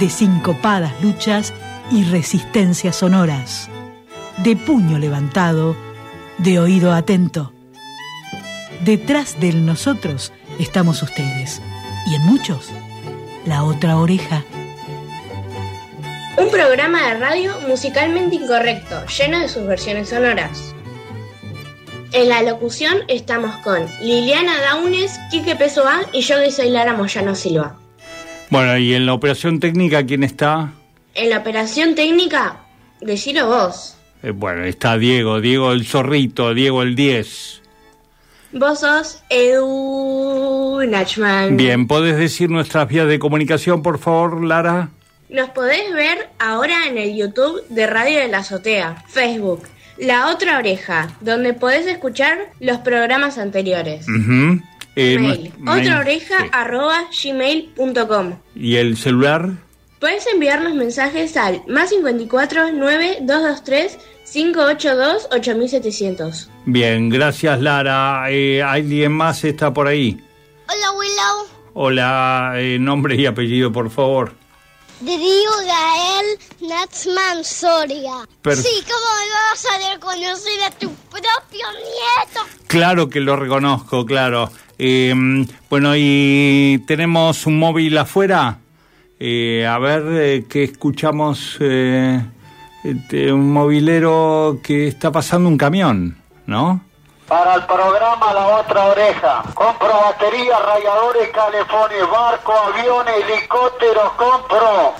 de sincopadas luchas y resistencias sonoras, de puño levantado, de oído atento. Detrás del nosotros estamos ustedes, y en muchos, la otra oreja. Un programa de radio musicalmente incorrecto, lleno de sus versiones sonoras. En la locución estamos con Liliana Daunes, Quique Pesoa y yo que soy Lara Moyano Silva. Bueno, y en la operación técnica, ¿quién está? En la operación técnica, decilo vos. Eh, bueno, está Diego, Diego el zorrito, Diego el 10. Vos sos Edu Nachman. Bien, ¿podés decir nuestras vías de comunicación, por favor, Lara? Nos podés ver ahora en el YouTube de Radio de la Azotea, Facebook, La Otra Oreja, donde podés escuchar los programas anteriores. Ujú. Eh, Mail, nues- mail, otraoreja sí. arroba gmail.com. ¿Y el celular? Puedes enviarnos mensajes al más 54 9 223 582 8700. Bien, gracias, Lara. Eh, ¿Alguien más está por ahí? Hola, Willow. Hola, eh, nombre y apellido, por favor. Darío Gael Natsman Soria. Per- Sí, ¿cómo me vas a reconocer a tu propio nieto? Claro que lo reconozco, claro. Eh, bueno, y tenemos un móvil afuera. Eh, a ver eh, qué escuchamos. eh, este, un movilero que está pasando un camión, ¿no? Para el programa La Otra Oreja. Compro baterías, radiadores, calefones, barcos, aviones, helicópteros, compro.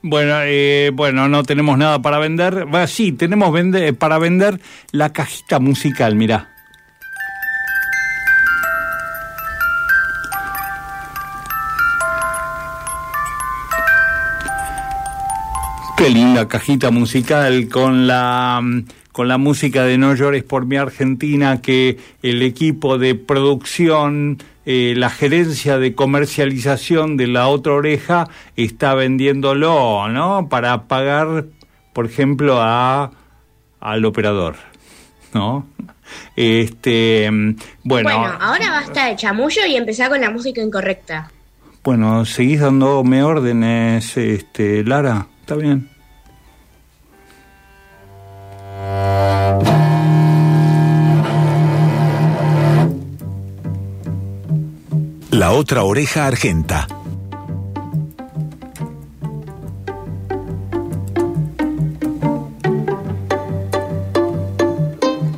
Bueno, eh, bueno, no tenemos nada para vender. Bueno, sí, tenemos vende- para vender la cajita musical, mirá. Qué linda cajita musical con la mm, con la música de No llores por mi Argentina que el equipo de producción, eh, la gerencia de comercialización de la otra oreja está vendiéndolo, ¿no? Para pagar, por ejemplo, a al operador, ¿no? Este, mm, bueno, Bueno, ahora basta de chamullo y empezá con la música incorrecta. bueno, seguís dándome órdenes, este, Lara, está bien. La otra oreja argenta.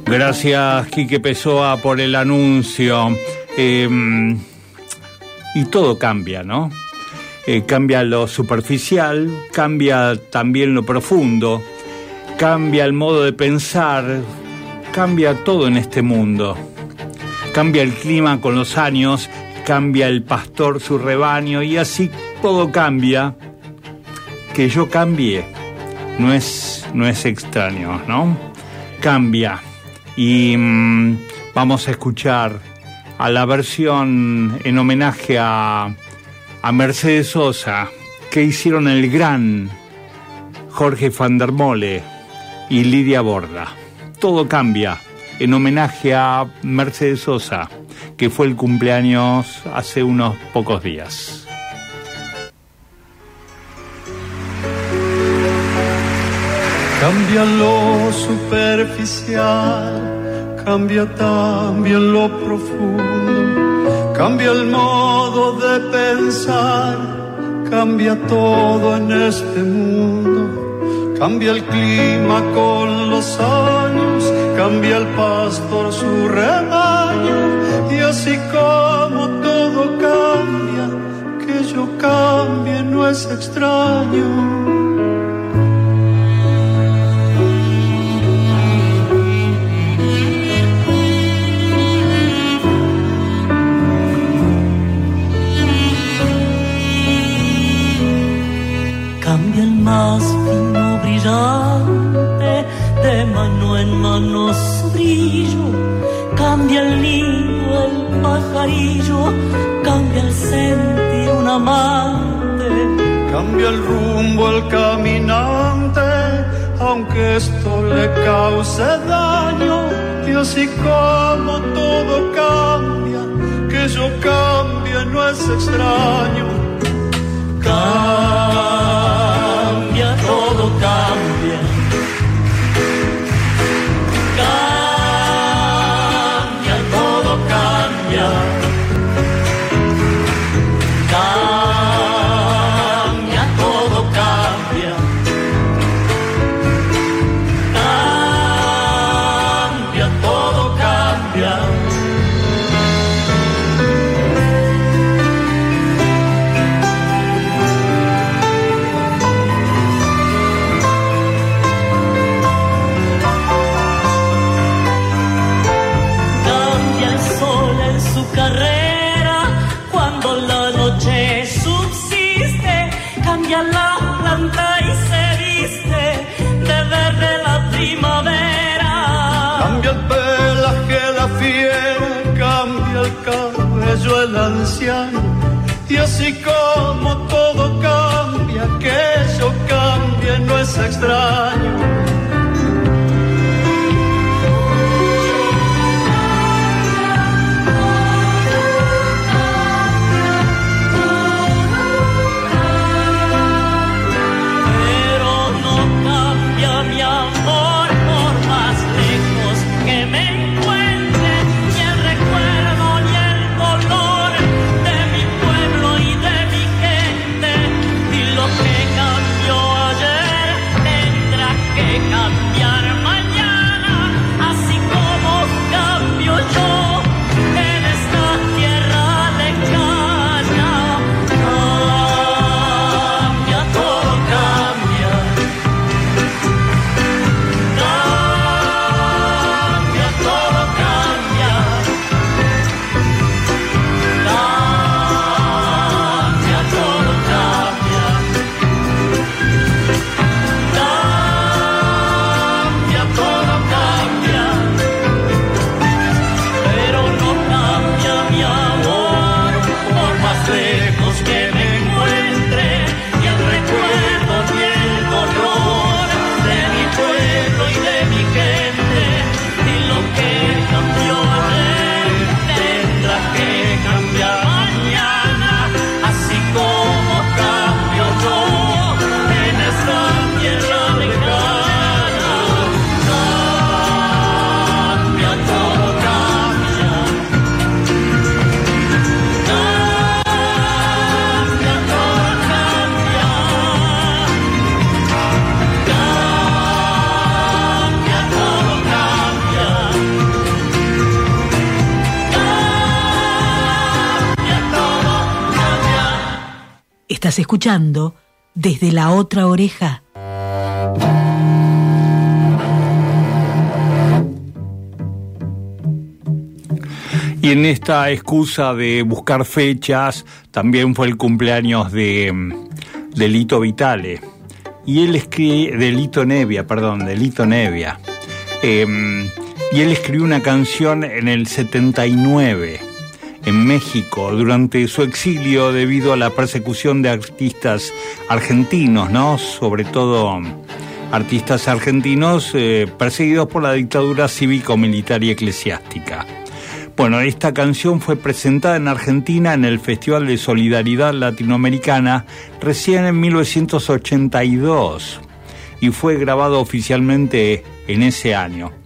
Gracias, Quique Pessoa, por el anuncio. Eh, y todo cambia, ¿no? Eh, cambia lo superficial, cambia también lo profundo, cambia el modo de pensar, cambia todo en este mundo. Cambia el clima con los años, cambia el pastor su rebaño y así todo cambia. Que yo cambie no es, no es extraño, ¿no? Cambia. Y mm, vamos a escuchar a la versión en homenaje a, a Mercedes Sosa que hicieron el gran Jorge van der Mole y Lidia Borda. Todo cambia en homenaje a Mercedes Sosa, que fue el cumpleaños hace unos pocos días. Cambia lo superficial, cambia también lo profundo, cambia el modo de pensar, cambia todo en este mundo, cambia el clima con los años, cambia el pastor su rebaño, así como todo cambia, que yo cambie no es extraño. Cambia el más fino brillante, de mano en mano su brillo, cambia el nido, el pajarillo, cambia el sentir un amante. Cambia el rumbo el caminante, aunque esto le cause daño, y así como todo cambia, que yo cambie no es extraño. Cambia, Y así como todo cambia, que yo cambie no es extraño. Escuchando desde la otra oreja. Y en esta excusa de buscar fechas, también fue el cumpleaños de, mm, de Lito Vitale. Y él escribe, perdón. Eh, y él escribió una canción en el 79, en México, durante su exilio debido a la persecución de artistas argentinos, ¿no? Sobre todo artistas argentinos eh, perseguidos por la dictadura cívico-militar y eclesiástica. Bueno, esta canción fue presentada en Argentina en el Festival de Solidaridad Latinoamericana recién en 1982 y fue grabado oficialmente en ese año.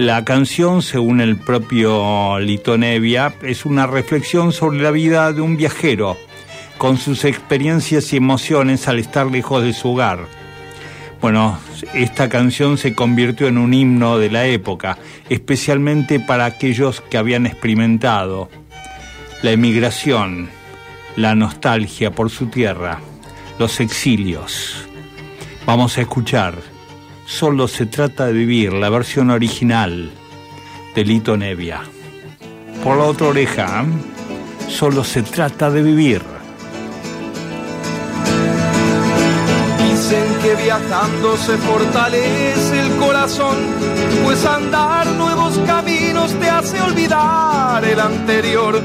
La canción, según el propio Lito Nevia, es una reflexión sobre la vida de un viajero, con sus experiencias y emociones al estar lejos de su hogar. Bueno, esta canción se convirtió en un himno de la época, especialmente para aquellos que habían experimentado la emigración, la nostalgia por su tierra, los exilios. Vamos a escuchar Solo se trata de vivir, la versión original de Lito Nevia. Por la otra oreja, solo se trata de vivir. Dicen que viajando se fortalece el corazón, pues andar nuevos caminos te hace olvidar el anterior.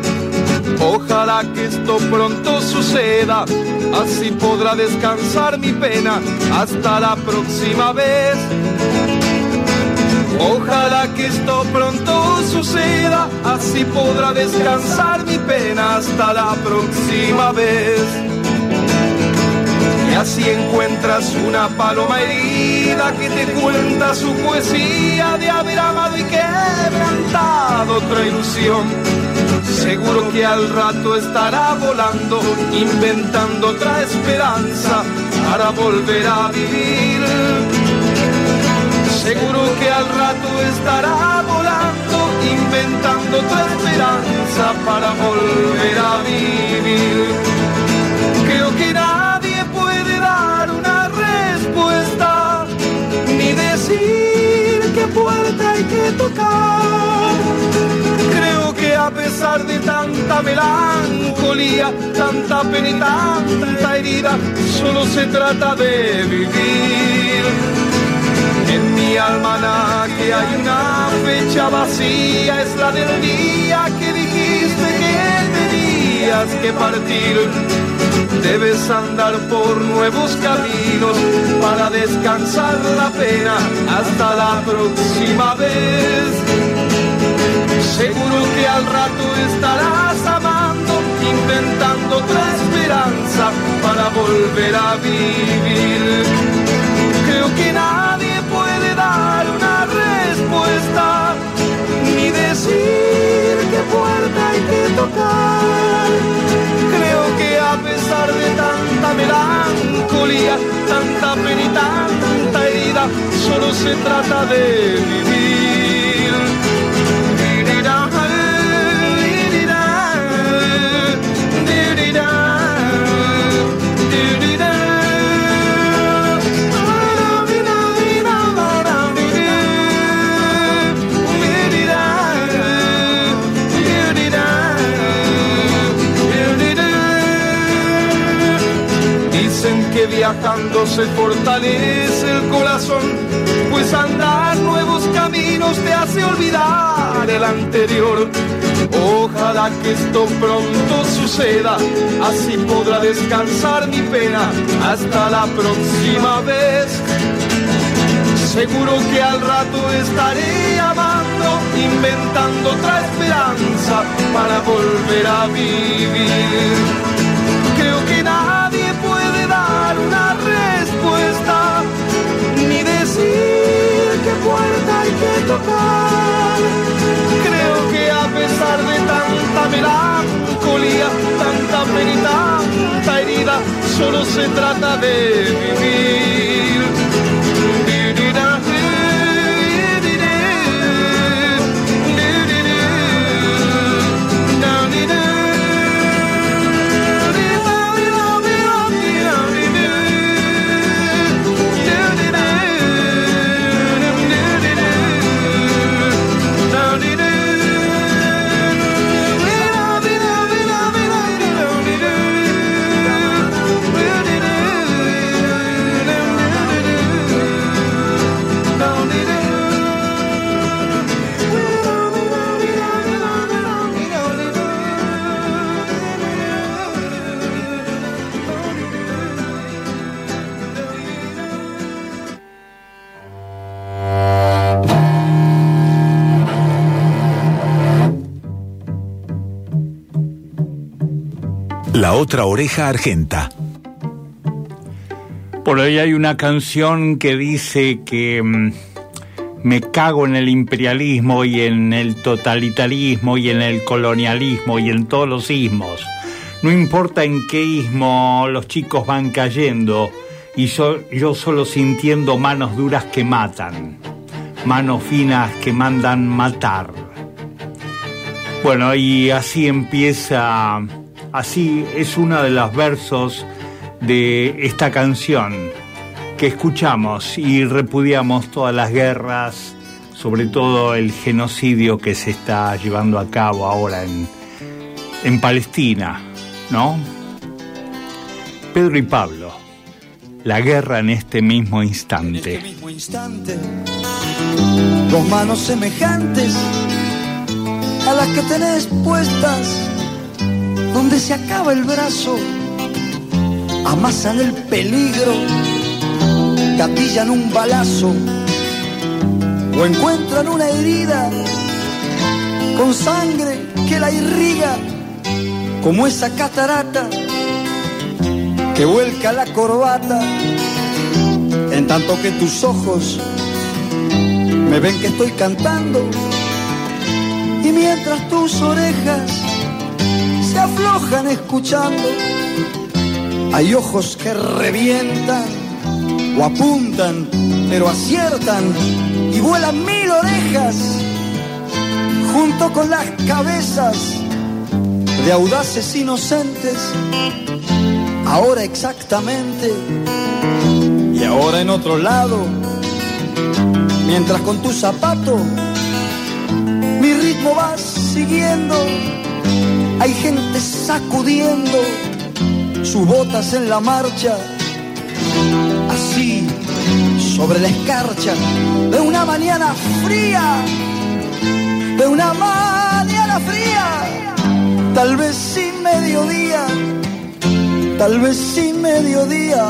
Ojalá que esto pronto suceda, así podrá descansar mi pena hasta la próxima vez. Ojalá que esto pronto suceda, así podrá descansar mi pena hasta la próxima vez. Y así encuentras una paloma herida que te cuenta su poesía de haber amado y quebrantado otra ilusión. Seguro que al rato estará volando, inventando otra esperanza para volver a vivir. Seguro que al rato estará volando, inventando otra esperanza para volver a vivir. Creo que nadie puede dar una respuesta, ni decir qué puerta hay que tocar. Que a pesar de tanta melancolía, tanta pena y tanta herida, solo se trata de vivir. En mi almanaque hay una fecha vacía, es la del día que dijiste que tenías que partir. Debes andar por nuevos caminos para descansar la pena hasta la próxima vez. Seguro que al rato estarás amando, inventando otra esperanza para volver a vivir. Creo que nadie puede dar una respuesta, ni decir qué puerta hay que tocar. Creo que a pesar de tanta melancolía, tanta pena y tanta herida, solo se trata de vivir. Viajando se fortalece el corazón, pues andar nuevos caminos te hace olvidar el anterior. Ojalá que esto pronto suceda, así podrá descansar mi pena hasta la próxima vez. Seguro que al rato estaré amando, inventando otra esperanza para volver a vivir. Puerta hay que tocar. Creo que a pesar de tanta melancolía, tanta pena tanta herida, solo se trata de vivir. La otra oreja argenta. Por ahí hay una canción que dice que mm, me cago en el imperialismo y en el totalitarismo y en el colonialismo y en todos los ismos. No importa en qué ismo los chicos van cayendo y so- yo solo sintiendo manos duras que matan, manos finas que mandan matar. Bueno, y así empieza, así es uno de los versos de esta canción que escuchamos y repudiamos todas las guerras, sobre todo el genocidio que se está llevando a cabo ahora en, en Palestina, ¿no? Pedro y Pablo, la guerra en este mismo instante. mismo instante, dos manos semejantes a las que tenés puestas, donde se acaba el brazo, amasan el peligro, gatillan un balazo o encuentran una herida con sangre que la irriga, como esa catarata que vuelca la corbata, en tanto que tus ojos me ven que estoy cantando, y mientras tus orejas se aflojan escuchando, hay ojos que revientan o apuntan, pero aciertan y vuelan mil orejas junto con las cabezas de audaces inocentes, ahora exactamente. Y ahora en otro lado, mientras con tu zapato mi ritmo vas siguiendo, hay gente sacudiendo sus botas en la marcha, así sobre la escarcha de una mañana fría de una mañana fría, tal vez sin mediodía, tal vez sin mediodía.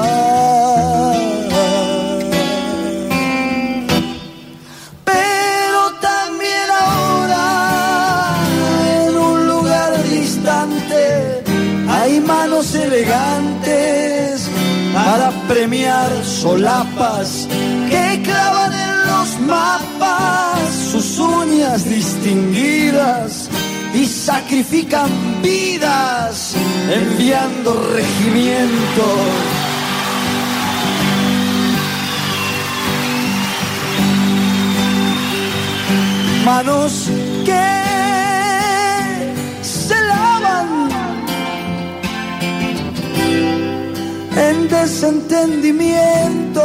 Pero también ahora, en un lugar distante, hay manos elegantes para premiar solapas que clavan en los mapas sus uñas distinguidas y sacrifican vidas enviando regimientos. Manos que se lavan en desentendimiento.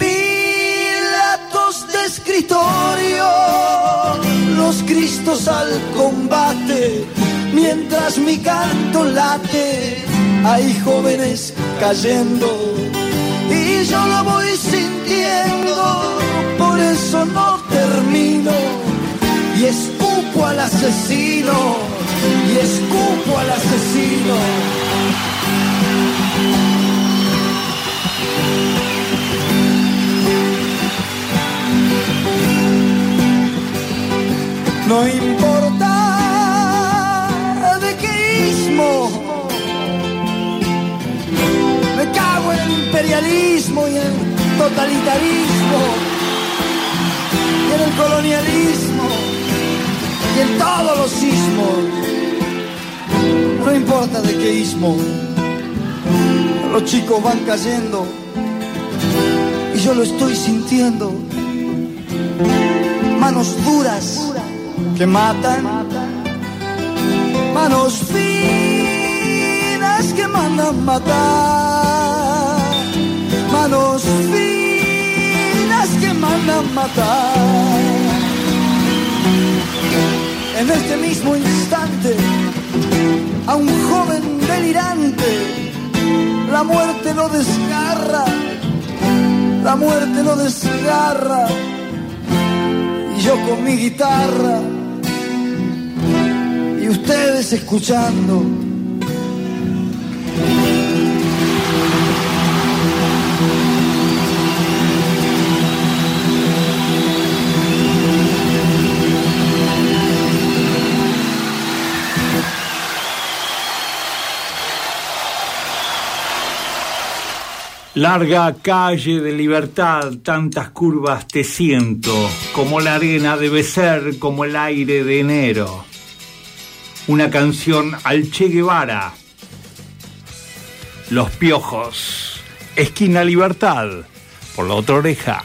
Pilatos de escritorio, al combate, mientras mi canto late, hay jóvenes cayendo y yo lo voy sintiendo, por eso no termino y escupo al asesino imperialismo y el totalitarismo y en el colonialismo y en todos los sismos. No importa de qué ismo, los chicos van cayendo y yo lo estoy sintiendo. Manos duras que matan, manos finas que mandan matar, matar en este mismo instante a un joven delirante. La muerte lo desgarra, la muerte lo desgarra. Y yo con mi guitarra y ustedes escuchando. Larga calle de libertad, tantas curvas te siento, como la arena debe ser, como el aire de enero. Una canción al Che Guevara. Los Piojos, esquina Libertad, por la otra oreja.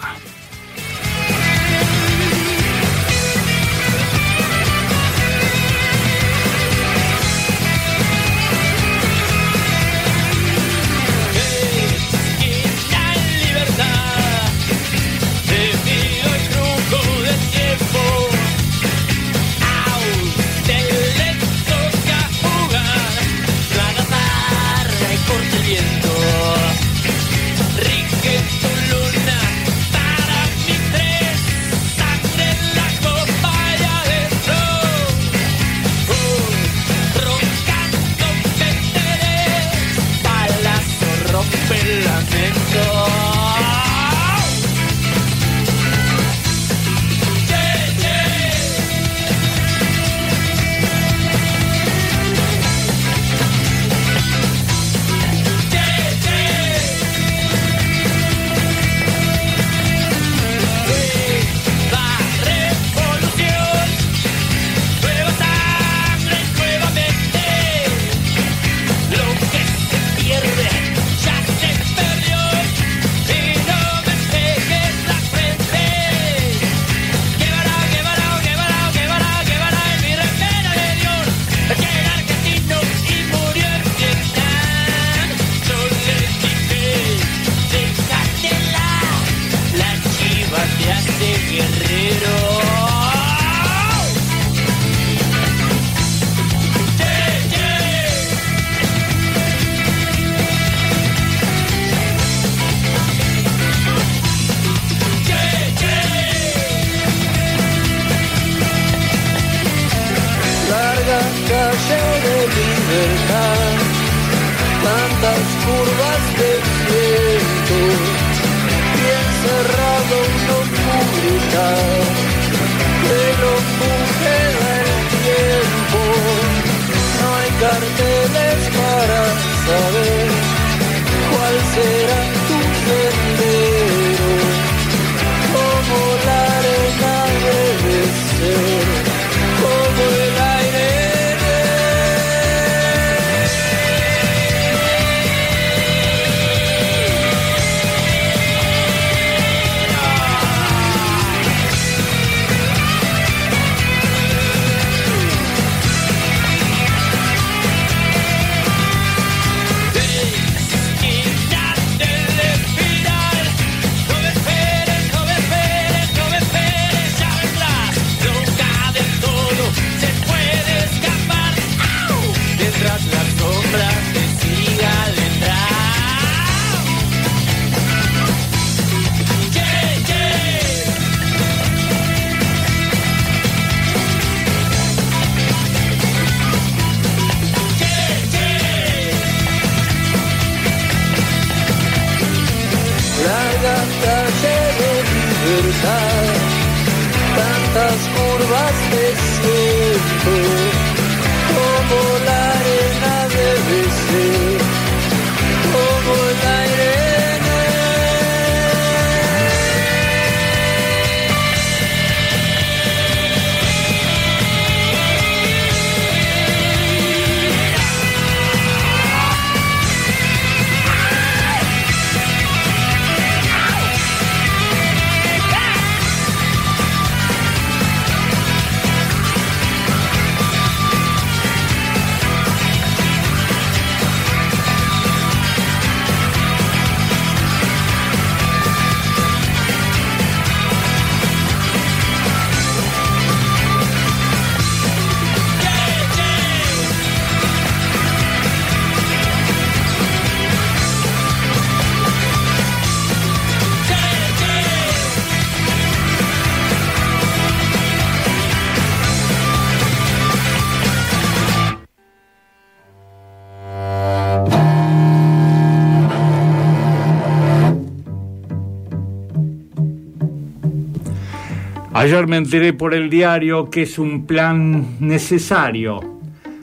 Ayer me enteré por el diario que es un plan necesario.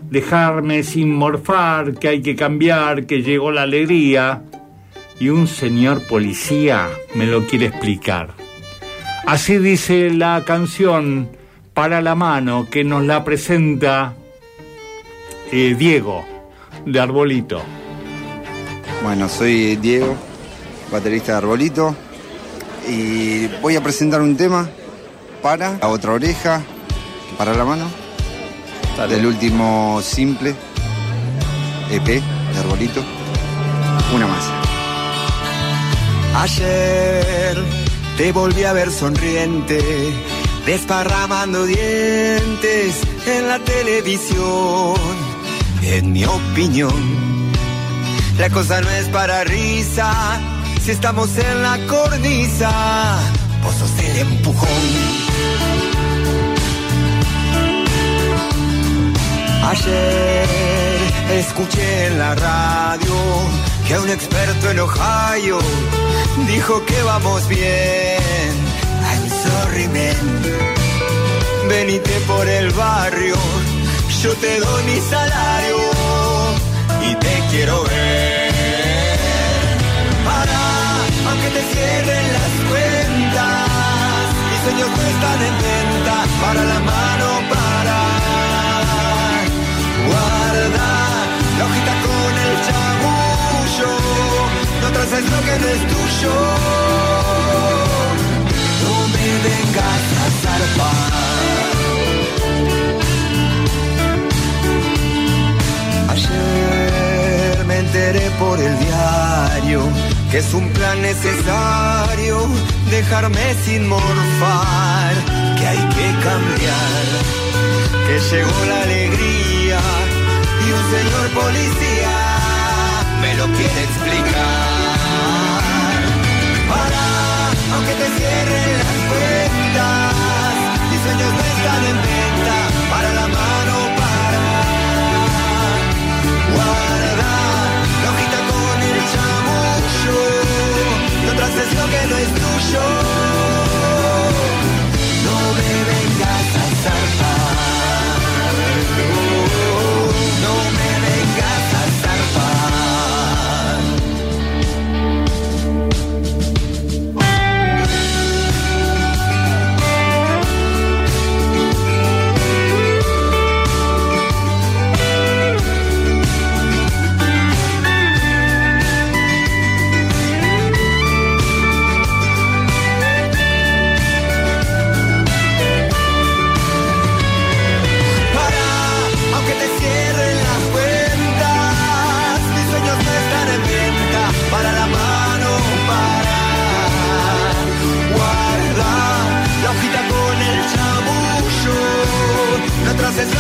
Dejarme sin morfar, que hay que cambiar, que llegó la alegría. Y un señor policía me lo quiere explicar. Así dice la canción Para la mano que nos la presenta eh, Diego de Arbolito. Bueno, soy Diego, baterista de Arbolito, y voy a presentar un tema para la otra oreja, para la mano, del último simple EP de Arbolito, una más. Ayer te volví a ver sonriente, desparramando dientes en la televisión. En mi opinión, la cosa no es para risa, si estamos en la cornisa, vos sos el empujón. Ayer escuché en la radio que un experto en Ohio dijo que vamos bien. I'm sorry, man. Venite por el barrio, yo te doy mi salario y te quiero ver. Para, aunque te cierren las cuentas, mis sueños no están en venta. Para la mano, para. Guarda la hojita con el chamullo, no traces lo que no es tuyo. No me vengas a zarpar. Ayer me enteré por el es un plan necesario dejarme sin morfar, que hay que cambiar, que llegó la alegría y un señor policía me lo quiere explicar. Para, aunque te cierren las cuentas, mis sueños no están en venta,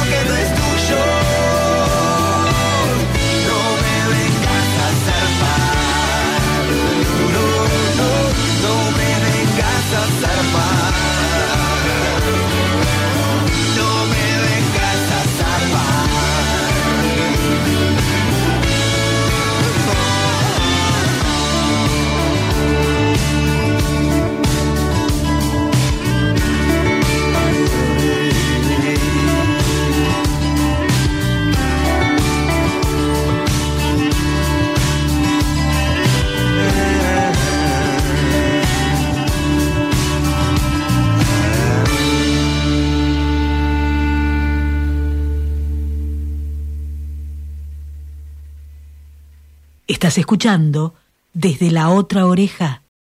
que no es Estás escuchando desde la otra oreja.